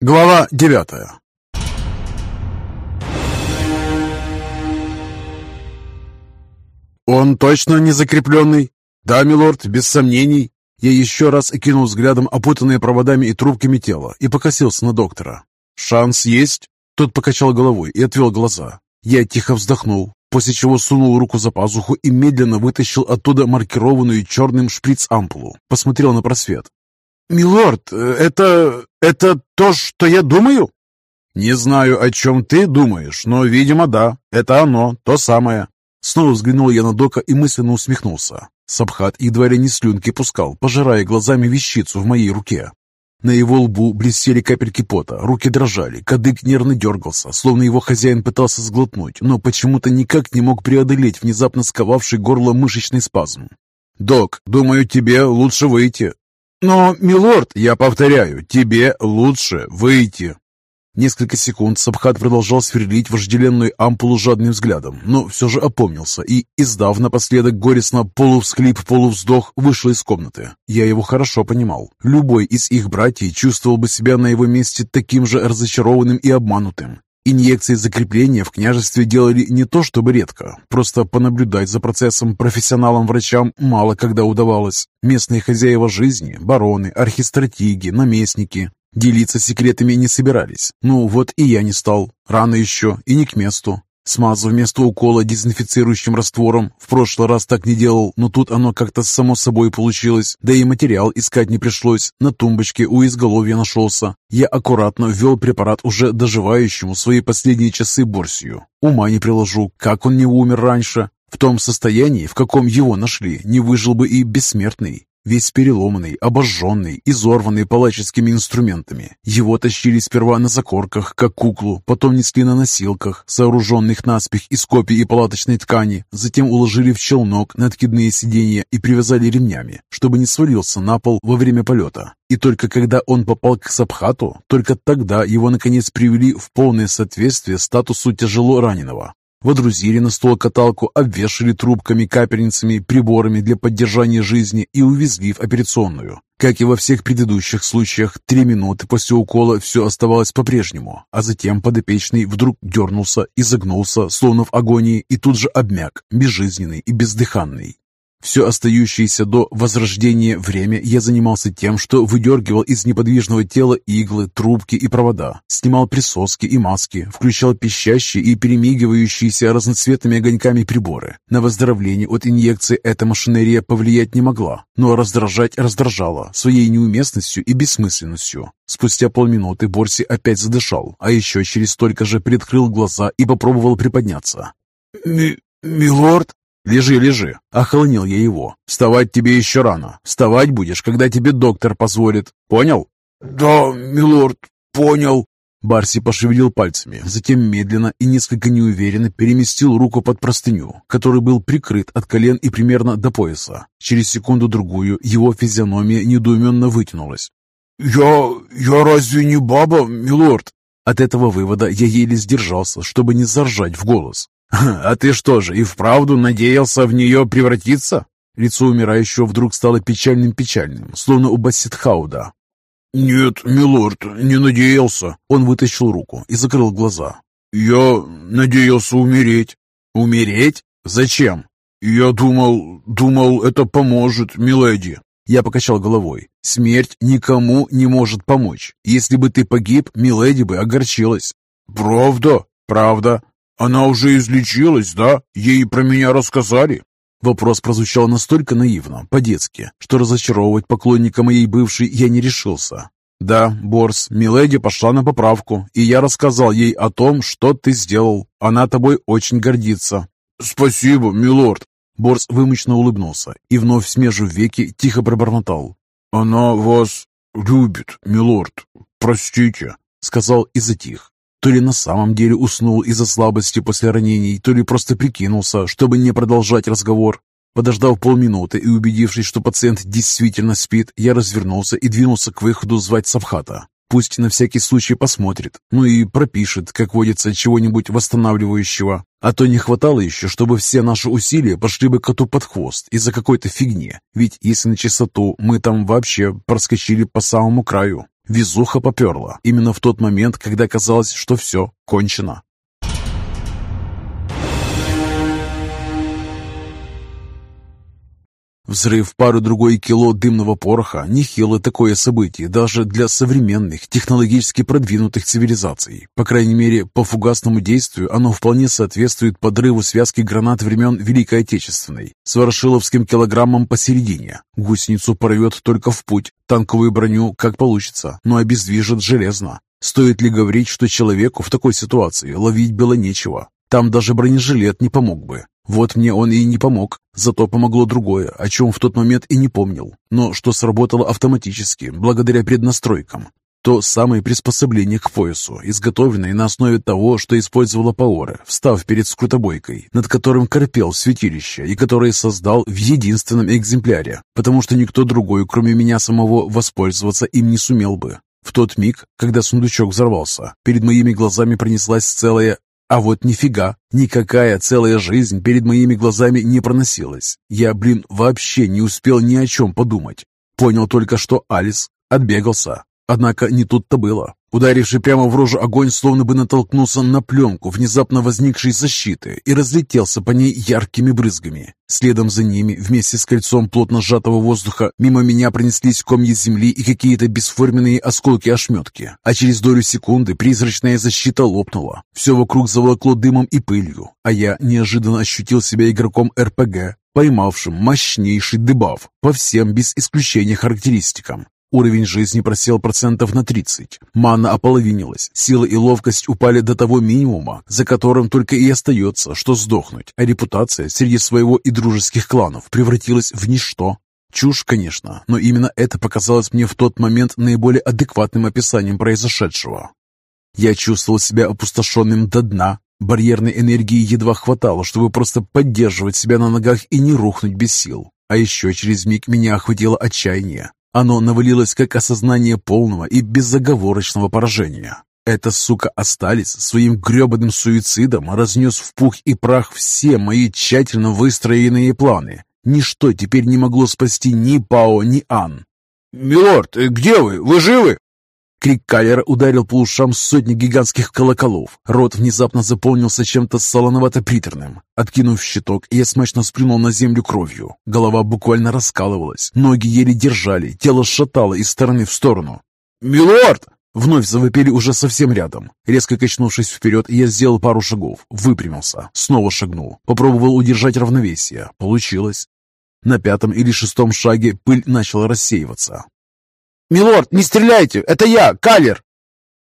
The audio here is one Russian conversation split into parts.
Глава девятая «Он точно не закрепленный?» «Да, милорд, без сомнений». Я еще раз окинул взглядом опутанные проводами и трубками тело и покосился на доктора. «Шанс есть?» Тот покачал головой и отвел глаза. Я тихо вздохнул, после чего сунул руку за пазуху и медленно вытащил оттуда маркированную черным шприц-ампулу. Посмотрел на просвет. «Милорд, это... это то, что я думаю?» «Не знаю, о чем ты думаешь, но, видимо, да. Это оно, то самое». Снова взглянул я на Дока и мысленно усмехнулся. Сабхат едва ли не слюнки пускал, пожирая глазами вещицу в моей руке. На его лбу блестели капельки пота, руки дрожали, кадык нервно дергался, словно его хозяин пытался сглотнуть, но почему-то никак не мог преодолеть внезапно сковавший горло мышечный спазм. «Док, думаю, тебе лучше выйти. «Но, милорд, я повторяю, тебе лучше выйти!» Несколько секунд Сабхат продолжал сверлить вожделенную ампулу жадным взглядом, но все же опомнился и, издав напоследок горестно полувсхлип, полувздох, вышел из комнаты. Я его хорошо понимал. Любой из их братьев чувствовал бы себя на его месте таким же разочарованным и обманутым. Инъекции закрепления в княжестве делали не то чтобы редко, просто понаблюдать за процессом профессионалам-врачам мало когда удавалось. Местные хозяева жизни, бароны, архистратиги, наместники делиться секретами не собирались. Ну вот и я не стал. Рано еще и не к месту. Смазав вместо укола дезинфицирующим раствором. В прошлый раз так не делал, но тут оно как-то само собой получилось. Да и материал искать не пришлось. На тумбочке у изголовья нашелся. Я аккуратно ввел препарат уже доживающему свои последние часы Борсию. Ума не приложу, как он не умер раньше. В том состоянии, в каком его нашли, не выжил бы и бессмертный. Весь переломанный, обожженный, изорванный палаческими инструментами. Его тащили сперва на закорках, как куклу, потом несли на носилках, сооруженных наспех из копий и палаточной ткани, затем уложили в челнок на откидные сиденья и привязали ремнями, чтобы не свалился на пол во время полета. И только когда он попал к Сабхату, только тогда его наконец привели в полное соответствие статусу тяжело раненого. Водрузили на стол каталку, обвешали трубками, капельницами, приборами для поддержания жизни и увезли в операционную. Как и во всех предыдущих случаях, три минуты после укола все оставалось по-прежнему, а затем подопечный вдруг дернулся и загнулся, словно в агонии, и тут же обмяк, безжизненный и бездыханный. Все остающееся до возрождения время я занимался тем, что выдергивал из неподвижного тела иглы, трубки и провода, снимал присоски и маски, включал пищащие и перемигивающиеся разноцветными огоньками приборы. На выздоровление от инъекции эта машинерия повлиять не могла, но раздражать раздражала своей неуместностью и бессмысленностью. Спустя полминуты Борси опять задышал, а еще через столько же приоткрыл глаза и попробовал приподняться. «Ми... милорд?» «Лежи, лежи!» – охолонил я его. «Вставать тебе еще рано. Вставать будешь, когда тебе доктор позволит. Понял?» «Да, милорд, понял». Барси пошевелил пальцами, затем медленно и несколько неуверенно переместил руку под простыню, который был прикрыт от колен и примерно до пояса. Через секунду-другую его физиономия недоуменно вытянулась. «Я... я разве не баба, милорд?» От этого вывода я еле сдержался, чтобы не заржать в голос. «А ты что же, и вправду надеялся в нее превратиться?» Лицо умирающего вдруг стало печальным-печальным, словно у Бассетхауда. «Нет, милорд, не надеялся». Он вытащил руку и закрыл глаза. «Я надеялся умереть». «Умереть? Зачем?» «Я думал, думал, это поможет, миледи». Я покачал головой. «Смерть никому не может помочь. Если бы ты погиб, миледи бы огорчилась». «Правда?» «Правда. «Она уже излечилась, да? Ей про меня рассказали?» Вопрос прозвучал настолько наивно, по-детски, что разочаровывать поклонника моей бывшей я не решился. «Да, Борс, Миледи пошла на поправку, и я рассказал ей о том, что ты сделал. Она тобой очень гордится». «Спасибо, милорд!» Борс вымученно улыбнулся и, вновь смежив веки, тихо пробормотал. «Она вас любит, милорд. Простите», — сказал и затих. То ли на самом деле уснул из-за слабости после ранений, то ли просто прикинулся, чтобы не продолжать разговор. Подождав полминуты и убедившись, что пациент действительно спит, я развернулся и двинулся к выходу звать Савхата. Пусть на всякий случай посмотрит, ну и пропишет, как водится, чего-нибудь восстанавливающего. А то не хватало еще, чтобы все наши усилия пошли бы коту под хвост из-за какой-то фигни. Ведь если на чистоту, мы там вообще проскочили по самому краю. Везуха поперла. Именно в тот момент, когда казалось, что все, кончено. Взрыв пару-другой кило дымного пороха – нехило такое событие даже для современных, технологически продвинутых цивилизаций. По крайней мере, по фугасному действию оно вполне соответствует подрыву связки гранат времен Великой Отечественной с ворошиловским килограммом посередине. Гусеницу порвет только в путь, танковую броню как получится, но обездвижит железно. Стоит ли говорить, что человеку в такой ситуации ловить было нечего? Там даже бронежилет не помог бы. Вот мне он и не помог, зато помогло другое, о чем в тот момент и не помнил, но что сработало автоматически, благодаря преднастройкам. То самое приспособление к поясу, изготовленное на основе того, что использовала Паора, встав перед скрутобойкой, над которым корпел святилище и которое создал в единственном экземпляре, потому что никто другой, кроме меня самого, воспользоваться им не сумел бы. В тот миг, когда сундучок взорвался, перед моими глазами пронеслась целая а вот нифига, никакая целая жизнь перед моими глазами не проносилась. Я, блин, вообще не успел ни о чем подумать. Понял только, что Алис отбегался. Однако не тут-то было. Ударивший прямо в рожу огонь словно бы натолкнулся на пленку внезапно возникшей защиты и разлетелся по ней яркими брызгами. Следом за ними, вместе с кольцом плотно сжатого воздуха, мимо меня пронеслись комья земли и какие-то бесформенные осколки-ошметки. А через долю секунды призрачная защита лопнула. Все вокруг заволокло дымом и пылью, а я неожиданно ощутил себя игроком РПГ, поймавшим мощнейший дебаф по всем без исключения характеристикам. Уровень жизни просел процентов на 30. Мана ополовинилась. Сила и ловкость упали до того минимума, за которым только и остается, что сдохнуть. А репутация среди своего и дружеских кланов превратилась в ничто. Чушь, конечно, но именно это показалось мне в тот момент наиболее адекватным описанием произошедшего. Я чувствовал себя опустошенным до дна. Барьерной энергии едва хватало, чтобы просто поддерживать себя на ногах и не рухнуть без сил. А еще через миг меня охватило отчаяние. Оно навалилось как осознание полного и безоговорочного поражения. Эта сука остались своим гребаным суицидом разнес в пух и прах все мои тщательно выстроенные планы. Ничто теперь не могло спасти ни Пао, ни Ан. «Милорд, где вы? Вы живы?» Крик Калера ударил по ушам сотни гигантских колоколов. Рот внезапно заполнился чем-то солоновато-приторным. Откинув щиток, я смачно сплюнул на землю кровью. Голова буквально раскалывалась, ноги еле держали, тело шатало из стороны в сторону. «Милорд!» Вновь завопили уже совсем рядом. Резко качнувшись вперед, я сделал пару шагов, выпрямился, снова шагнул, попробовал удержать равновесие. Получилось. На пятом или шестом шаге пыль начала рассеиваться. «Милорд, не стреляйте! Это я, Калер!»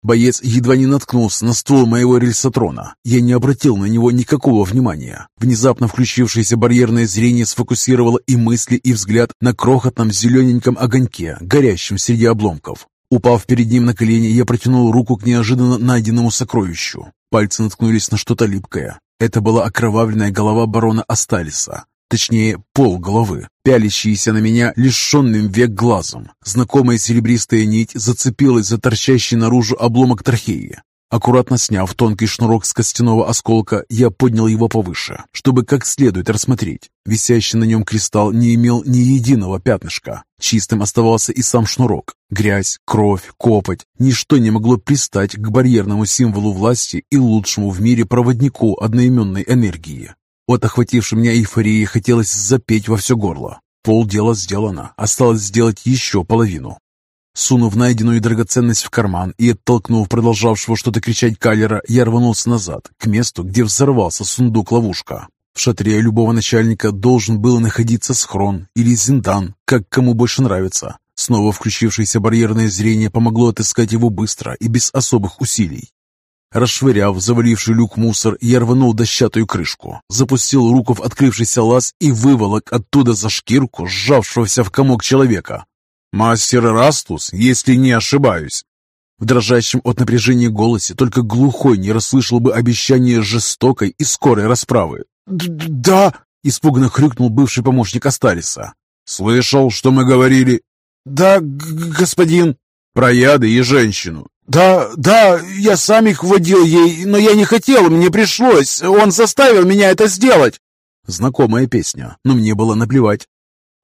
Боец едва не наткнулся на ствол моего рельсотрона. Я не обратил на него никакого внимания. Внезапно включившееся барьерное зрение сфокусировало и мысли, и взгляд на крохотном зелененьком огоньке, горящем среди обломков. Упав перед ним на колени, я протянул руку к неожиданно найденному сокровищу. Пальцы наткнулись на что-то липкое. Это была окровавленная голова барона Асталиса. Точнее, пол головы, пялящиеся на меня лишенным век глазом. Знакомая серебристая нить зацепилась за торчащий наружу обломок трахеи. Аккуратно сняв тонкий шнурок с костяного осколка, я поднял его повыше, чтобы как следует рассмотреть. Висящий на нем кристалл не имел ни единого пятнышка. Чистым оставался и сам шнурок. Грязь, кровь, копоть. Ничто не могло пристать к барьерному символу власти и лучшему в мире проводнику одноименной энергии. От охватившей меня эйфории хотелось запеть во все горло. Полдела сделано, осталось сделать еще половину. Сунув найденную драгоценность в карман и оттолкнув продолжавшего что-то кричать Каллера, я рванулся назад, к месту, где взорвался сундук-ловушка. В шатре любого начальника должен был находиться схрон или зиндан, как кому больше нравится. Снова включившееся барьерное зрение помогло отыскать его быстро и без особых усилий. Расшвыряв заваливший люк мусор, я рванул дощатую крышку, запустил руку в открывшийся лаз и выволок оттуда за шкирку сжавшегося в комок человека. «Мастер Растус, если не ошибаюсь!» В дрожащем от напряжения голосе только глухой не расслышал бы обещание жестокой и скорой расправы. «Да!» — испуганно хрюкнул бывший помощник Астариса. «Слышал, что мы говорили?» «Да, господин!» «Про яды и женщину. «Да, да, я сам их вводил ей, но я не хотел, мне пришлось. Он заставил меня это сделать». Знакомая песня, но мне было наплевать.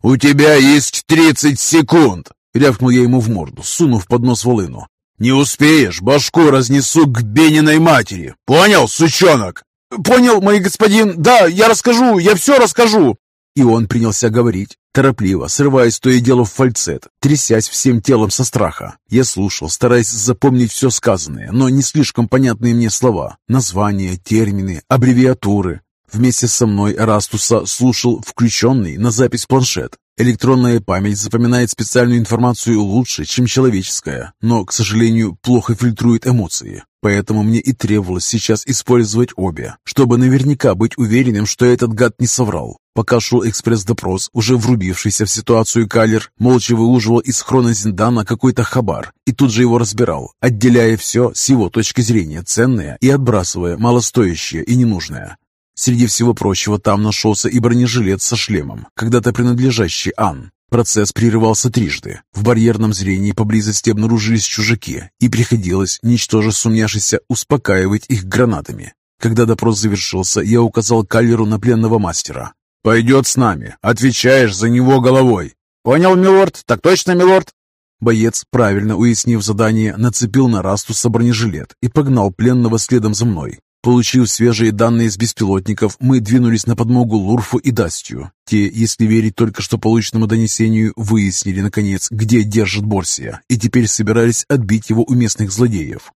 «У тебя есть тридцать секунд!» — рявкнул я ему в морду, сунув под нос волыну. «Не успеешь, башку разнесу к Бениной матери! Понял, сучонок?» «Понял, мой господин! Да, я расскажу, я все расскажу!» И он принялся говорить, торопливо, срываясь то и дело в фальцет, трясясь всем телом со страха. Я слушал, стараясь запомнить все сказанное, но не слишком понятные мне слова, названия, термины, аббревиатуры. Вместе со мной Растуса слушал включенный на запись планшет. Электронная память запоминает специальную информацию лучше, чем человеческая, но, к сожалению, плохо фильтрует эмоции. Поэтому мне и требовалось сейчас использовать обе, чтобы наверняка быть уверенным, что этот гад не соврал. Пока шел экспресс-допрос, уже врубившийся в ситуацию Калер молча выуживал из хрона Зиндана какой-то хабар и тут же его разбирал, отделяя все с его точки зрения ценное и отбрасывая малостоящее и ненужное. Среди всего прочего там нашелся и бронежилет со шлемом, когда-то принадлежащий Ан. Процесс прерывался трижды. В барьерном зрении поблизости обнаружились чужаки, и приходилось, ничтоже сумняшися, успокаивать их гранатами. Когда допрос завершился, я указал Каллеру на пленного мастера. «Пойдет с нами. Отвечаешь за него головой». «Понял, милорд. Так точно, милорд». Боец, правильно уяснив задание, нацепил на Растуса бронежилет и погнал пленного следом за мной. Получив свежие данные с беспилотников, мы двинулись на подмогу Лурфу и Дастью. Те, если верить только что полученному донесению, выяснили, наконец, где держит Борсия, и теперь собирались отбить его у местных злодеев.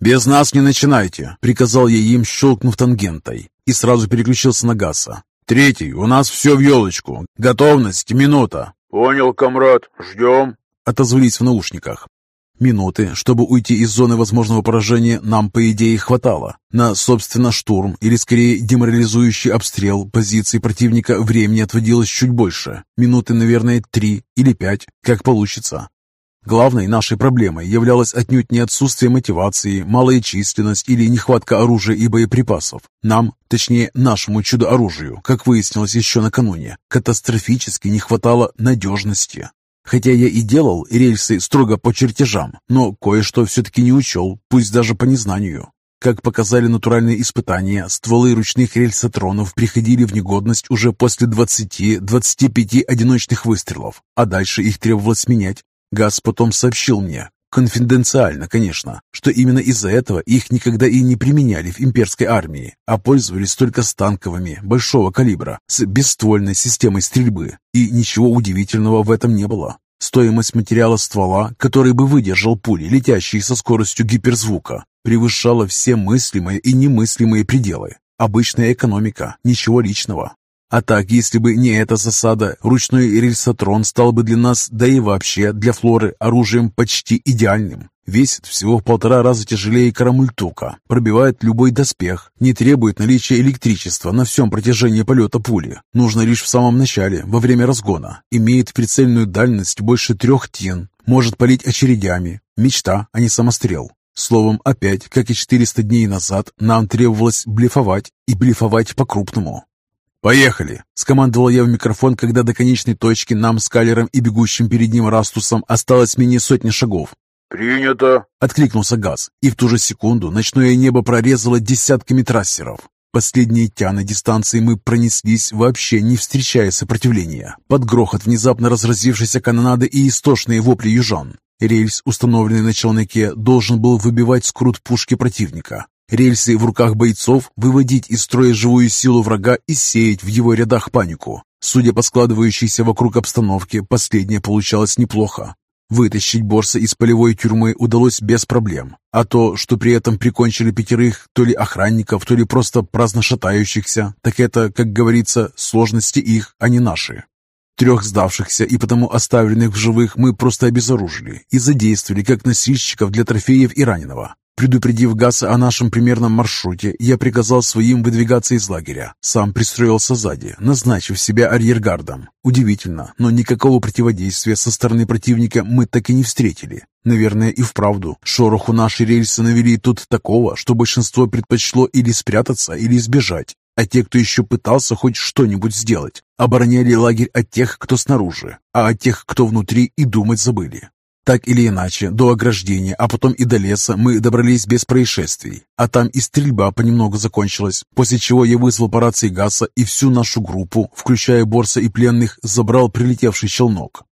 «Без нас не начинайте», — приказал я им, щелкнув тангентой, и сразу переключился на Гаса. Третий, у нас все в елочку. Готовность, минута. Понял, комрад, ждем. Отозвались в наушниках. Минуты, чтобы уйти из зоны возможного поражения, нам, по идее, хватало. На, собственно, штурм, или скорее деморализующий обстрел позиций противника времени отводилось чуть больше. Минуты, наверное, три или пять, как получится. Главной нашей проблемой являлось отнюдь не отсутствие мотивации, малая численность или нехватка оружия и боеприпасов. Нам, точнее нашему чудо-оружию, как выяснилось еще накануне, катастрофически не хватало надежности. Хотя я и делал рельсы строго по чертежам, но кое-что все-таки не учел, пусть даже по незнанию. Как показали натуральные испытания, стволы ручных рельсотронов приходили в негодность уже после 20-25 одиночных выстрелов, а дальше их требовалось менять. Газ потом сообщил мне, конфиденциально, конечно, что именно из-за этого их никогда и не применяли в имперской армии, а пользовались только станковыми большого калибра с бесствольной системой стрельбы, и ничего удивительного в этом не было. Стоимость материала ствола, который бы выдержал пули, летящие со скоростью гиперзвука, превышала все мыслимые и немыслимые пределы. Обычная экономика, ничего личного. А так, если бы не эта засада, ручной рельсотрон стал бы для нас, да и вообще для флоры, оружием почти идеальным. Весит всего в полтора раза тяжелее карамультука, пробивает любой доспех, не требует наличия электричества на всем протяжении полета пули. Нужно лишь в самом начале, во время разгона. Имеет прицельную дальность больше трех тин, может палить очередями. Мечта, а не самострел. Словом, опять, как и 400 дней назад, нам требовалось блефовать, и блефовать по-крупному. «Поехали!» – скомандовал я в микрофон, когда до конечной точки нам с Калером и бегущим перед ним Растусом осталось менее сотни шагов. «Принято!» – откликнулся Газ, и в ту же секунду ночное небо прорезало десятками трассеров. Последние тяны дистанции мы пронеслись, вообще не встречая сопротивления, под грохот внезапно разразившейся канонады и истошные вопли южан. Рельс, установленный на челноке, должен был выбивать скрут пушки противника, Рельсы в руках бойцов выводить из строя живую силу врага и сеять в его рядах панику. Судя по складывающейся вокруг обстановке, последнее получалось неплохо. Вытащить Борса из полевой тюрьмы удалось без проблем, а то, что при этом прикончили пятерых то ли охранников, то ли просто праздно шатающихся, так это, как говорится, сложности их, а не наши. Трех сдавшихся и потому оставленных в живых мы просто обезоружили и задействовали как носильщиков для трофеев и раненого. Предупредив Гаса о нашем примерном маршруте, я приказал своим выдвигаться из лагеря. Сам пристроился сзади, назначив себя арьергардом. Удивительно, но никакого противодействия со стороны противника мы так и не встретили. Наверное, и вправду, шороху наши рельсы навели тут такого, что большинство предпочло или спрятаться, или сбежать. А те, кто еще пытался хоть что-нибудь сделать, обороняли лагерь от тех, кто снаружи, а от тех, кто внутри, и думать забыли. Так или иначе, до ограждения, а потом и до леса мы добрались без происшествий. А там и стрельба понемногу закончилась, после чего я вызвал по рации Гасса и всю нашу группу, включая Борса и пленных, забрал прилетевший челнок.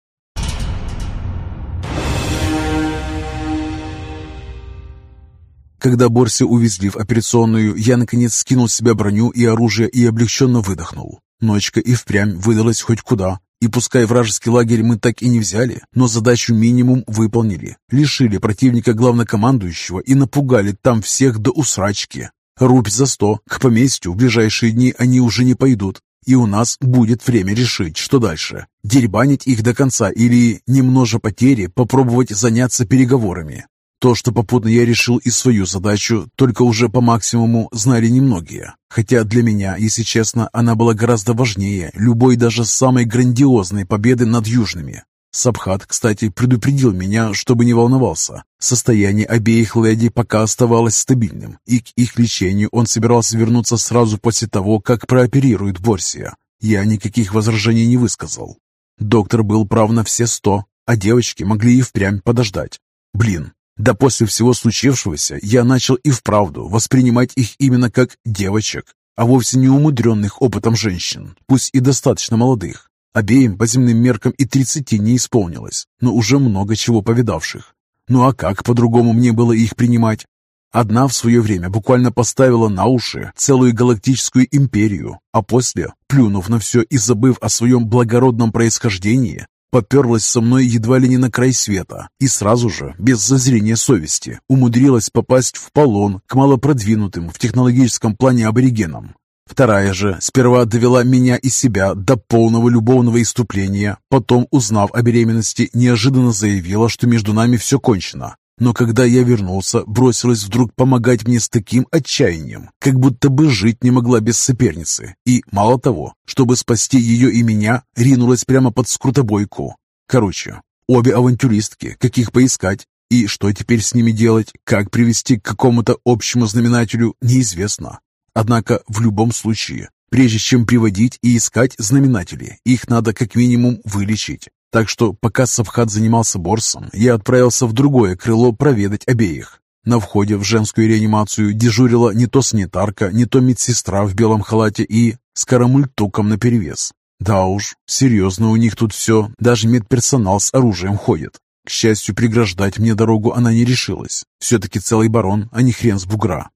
Когда Борси увезли в операционную, я наконец скинул с себя броню и оружие и облегченно выдохнул. Ночка и впрямь выдалась хоть куда. И пускай вражеский лагерь мы так и не взяли, но задачу минимум выполнили. Лишили противника главнокомандующего и напугали там всех до усрачки. Рубь за сто, к поместью в ближайшие дни они уже не пойдут. И у нас будет время решить, что дальше. Дербанить их до конца или, немножа потери, попробовать заняться переговорами. То, что попутно я решил и свою задачу, только уже по максимуму знали немногие. Хотя для меня, если честно, она была гораздо важнее любой даже самой грандиозной победы над южными. Сабхат, кстати, предупредил меня, чтобы не волновался. Состояние обеих леди пока оставалось стабильным, и к их лечению он собирался вернуться сразу после того, как прооперирует Борсия. Я никаких возражений не высказал. Доктор был прав на все сто, а девочки могли и впрямь подождать. Блин, да после всего случившегося я начал и вправду воспринимать их именно как девочек, а вовсе не умудренных опытом женщин, пусть и достаточно молодых. Обеим по земным меркам и тридцати не исполнилось, но уже много чего повидавших. Ну а как по-другому мне было их принимать? Одна в свое время буквально поставила на уши целую галактическую империю, а после, плюнув на все и забыв о своем благородном происхождении, поперлась со мной едва ли не на край света и сразу же, без зазрения совести, умудрилась попасть в полон к малопродвинутым в технологическом плане аборигенам. Вторая же сперва довела меня и себя до полного любовного иступления, потом, узнав о беременности, неожиданно заявила, что между нами все кончено, но когда я вернулся, бросилась вдруг помогать мне с таким отчаянием, как будто бы жить не могла без соперницы. И, мало того, чтобы спасти ее и меня, ринулась прямо под скрутобойку. Короче, обе авантюристки, каких поискать, и что теперь с ними делать, как привести к какому-то общему знаменателю, неизвестно. Однако в любом случае, прежде чем приводить и искать знаменатели, их надо как минимум вылечить. Так что, пока Савхат занимался борсом, я отправился в другое крыло проведать обеих. На входе в женскую реанимацию дежурила не то санитарка, не то медсестра в белом халате и с карамультуком наперевес. Да уж, серьезно у них тут все, даже медперсонал с оружием ходит. К счастью, преграждать мне дорогу она не решилась. Все-таки целый барон, а не хрен с бугра.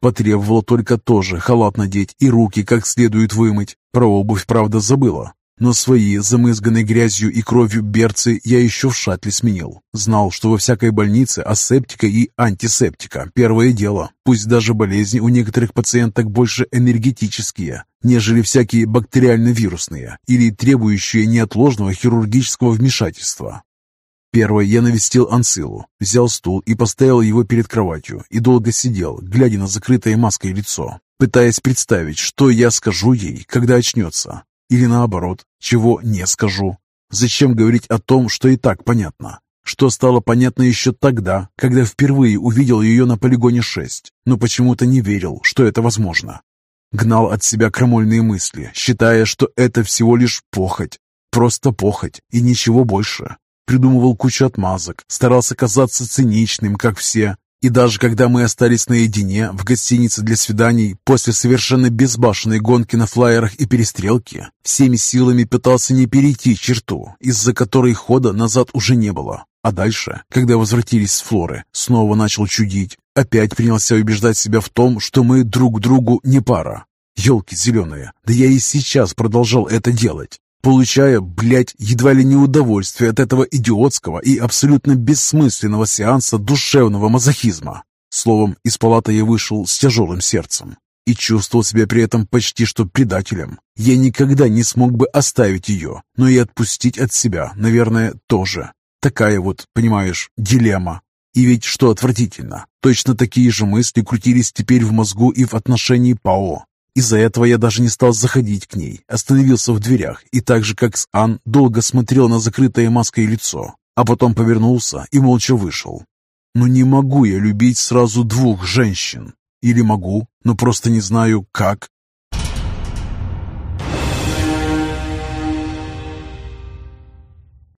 Потребовала только тоже халат надеть и руки как следует вымыть. Про обувь, правда, забыла. Но свои, замызганные грязью и кровью берцы, я еще в шатле сменил. Знал, что во всякой больнице асептика и антисептика – первое дело. Пусть даже болезни у некоторых пациенток больше энергетические, нежели всякие бактериально-вирусные или требующие неотложного хирургического вмешательства. Первое я навестил Ансилу, взял стул и поставил его перед кроватью и долго сидел, глядя на закрытое маской лицо, пытаясь представить, что я скажу ей, когда очнется. Или наоборот, чего не скажу. Зачем говорить о том, что и так понятно? Что стало понятно еще тогда, когда впервые увидел ее на полигоне 6, но почему-то не верил, что это возможно. Гнал от себя крамольные мысли, считая, что это всего лишь похоть. Просто похоть и ничего больше. Придумывал кучу отмазок, старался казаться циничным, как все, и даже когда мы остались наедине в гостинице для свиданий после совершенно безбашенной гонки на флайерах и перестрелки, всеми силами пытался не перейти черту, из-за которой хода назад уже не было. А дальше, когда возвратились с Флоры, снова начал чудить. Опять принялся убеждать себя в том, что мы друг другу не пара. Елки зеленые, да я и сейчас продолжал это делать получая, блядь, едва ли не удовольствие от этого идиотского и абсолютно бессмысленного сеанса душевного мазохизма. Словом, из палаты я вышел с тяжелым сердцем и чувствовал себя при этом почти что предателем. Я никогда не смог бы оставить ее, но и отпустить от себя, наверное, тоже. Такая вот, понимаешь, дилемма. И ведь что отвратительно, точно такие же мысли крутились теперь в мозгу и в отношении ПАО. Из-за этого я даже не стал заходить к ней, остановился в дверях и так же, как с Ан, долго смотрел на закрытое маской лицо, а потом повернулся и молча вышел. Но не могу я любить сразу двух женщин. Или могу, но просто не знаю, как.